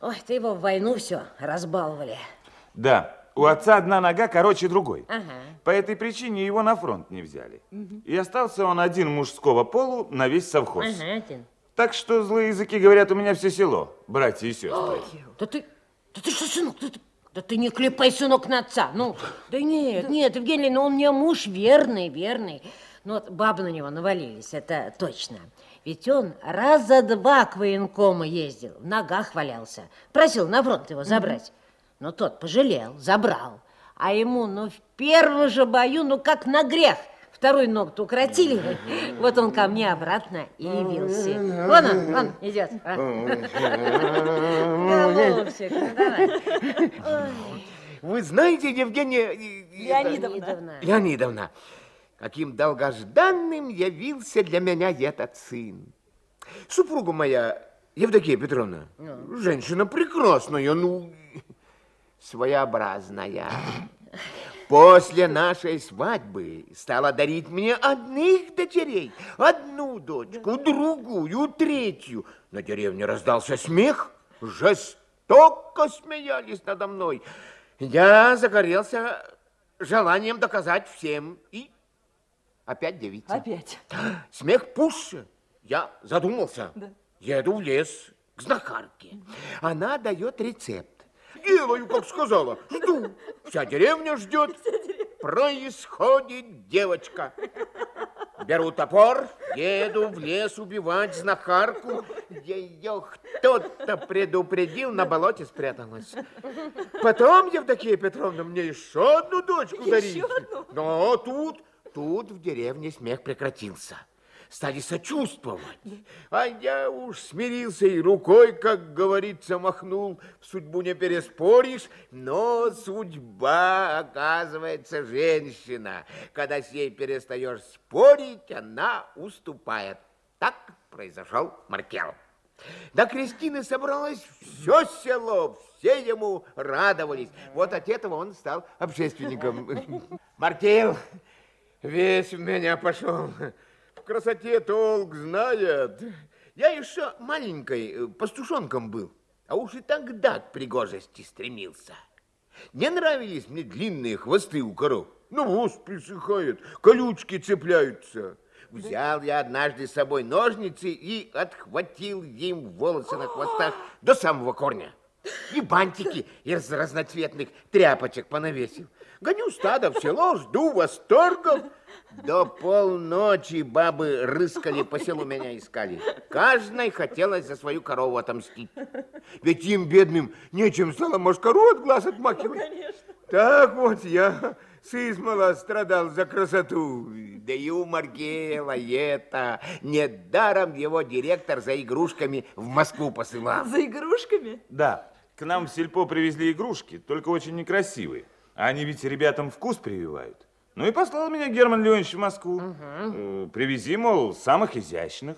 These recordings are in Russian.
Ой, ты его в войну все разбаловали. Да, у отца одна нога короче другой. Ага. По этой причине его на фронт не взяли. И остался он один мужского полу на весь совхоз. Ага, один. Так что злые языки говорят у меня все село, братья и сестры. Да ты, да ты что, сынок, да ты, да ты не клепай, сынок, на отца. Ну, да нет, нет, Евгений, ну он мне муж верный, верный. Ну вот бабы на него навалились, это точно. Ведь он раза два к военкому ездил, в ногах валялся. Просил на фронт его забрать. Но тот пожалел, забрал. А ему, ну, в первом же бою, ну, как на грех. Вторую ногу укоротили. Вот он ко мне обратно и явился. Вон он, он идет. Голубчик, ну давай. Вы знаете, Евгения... Леонидовна. Леонидовна, каким долгожданным явился для меня этот сын. Супруга моя, Евдокия Петровна, женщина прекрасная, ну, своеобразная. После нашей свадьбы стала дарить мне одних дочерей. Одну дочку, другую, третью. На деревне раздался смех. Жестоко смеялись надо мной. Я загорелся желанием доказать всем. И опять девица. Опять. Смех пуще. Я задумался. Еду в лес к знахарке. Она дает рецепт. Делаю, как сказала. Жду. Вся деревня ждет. Происходит девочка. Беру топор, еду в лес убивать знахарку. Ее кто-то предупредил, на болоте спряталась. Потом, Евдокия Петровна, мне еще одну дочку дарить. Но тут, тут в деревне смех прекратился. Стали сочувствовать. А я уж смирился и рукой, как говорится, махнул. В судьбу не переспоришь, но судьба, оказывается, женщина. Когда с ней перестаешь спорить, она уступает. Так произошел Маркел. До Кристины собралось все село, все ему радовались. Вот от этого он стал общественником. Маркел весь в меня пошел. В красоте толк знает. Я еще маленькой э, пастушонком был, а уж и тогда к пригожести стремился. Не нравились мне длинные хвосты у коров. Навоз присыхает, колючки цепляются. Взял я однажды с собой ножницы и отхватил им волосы на хвостах до самого корня. И бантики из разноцветных тряпочек понавесил. Гоню стадо в село, жду восторгов. До полночи бабы рыскали по селу меня искали. Каждой хотелось за свою корову отомстить. Ведь им, бедным, нечем стало мошкару от глаз отмакивать. Так вот я с измала страдал за красоту. Да и у Маргела это. Недаром его директор за игрушками в Москву посылал. За игрушками? Да, к нам в сельпо привезли игрушки, только очень некрасивые. А они ведь ребятам вкус прививают. Ну и послал меня Герман Леонидович в Москву. Э, Привези, мол, самых изящных.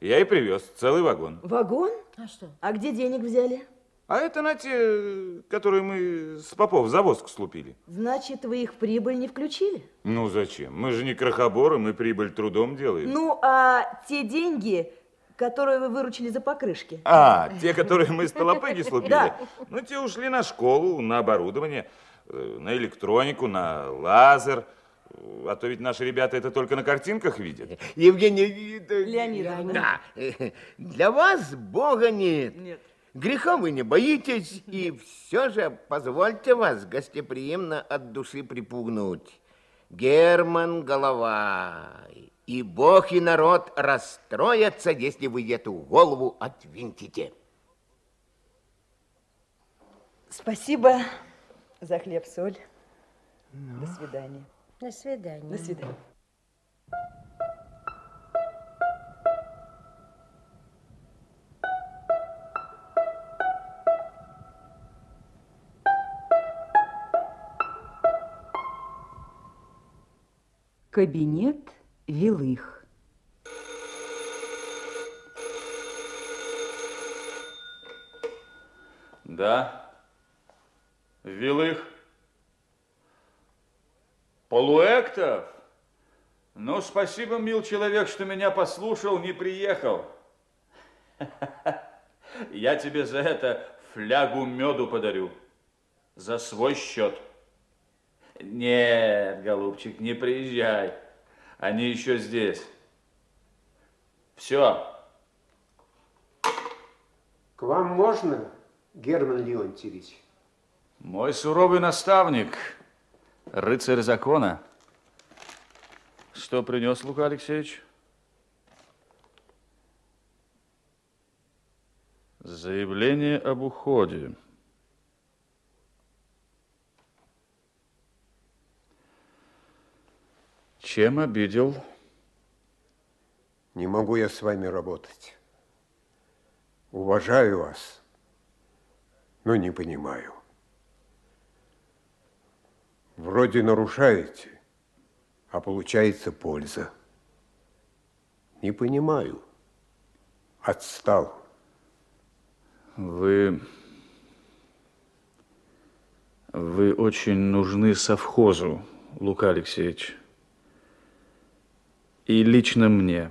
Я и привез целый вагон. Вагон? А что? А где денег взяли? А это на те, которые мы с попов за воск слупили. Значит, вы их в прибыль не включили? Ну зачем? Мы же не крохоборы, мы прибыль трудом делаем. Ну, а те деньги, которые вы выручили за покрышки? А, те, которые мы с Толопыги слупили? Да. Ну, те ушли на школу, на оборудование, э, на электронику, на лазер. А то ведь наши ребята это только на картинках видят. Евгений... Леонидовна. Да. Для вас Бога нет. Нет. Греха вы не боитесь, и все же позвольте вас гостеприимно от души припугнуть. Герман голова, и Бог, и народ расстроятся, если вы эту голову отвинтите. Спасибо за хлеб-соль. До свидания. До свидания. До свидания. Кабинет Вилых. Да. Вилых. Полуэктов? Ну, спасибо, мил человек, что меня послушал, не приехал. Я тебе за это флягу меду подарю. За свой счет. Нет, голубчик, не приезжай. Они еще здесь. Все. К вам можно, Герман Леонтьевич? Мой суровый наставник, рыцарь закона. Что принес Лука Алексеевич? Заявление об уходе. Чем обидел? Не могу я с вами работать. Уважаю вас, но не понимаю. Вроде нарушаете, а получается польза. Не понимаю. Отстал. Вы... Вы очень нужны совхозу, Лука Алексеевич. И лично мне.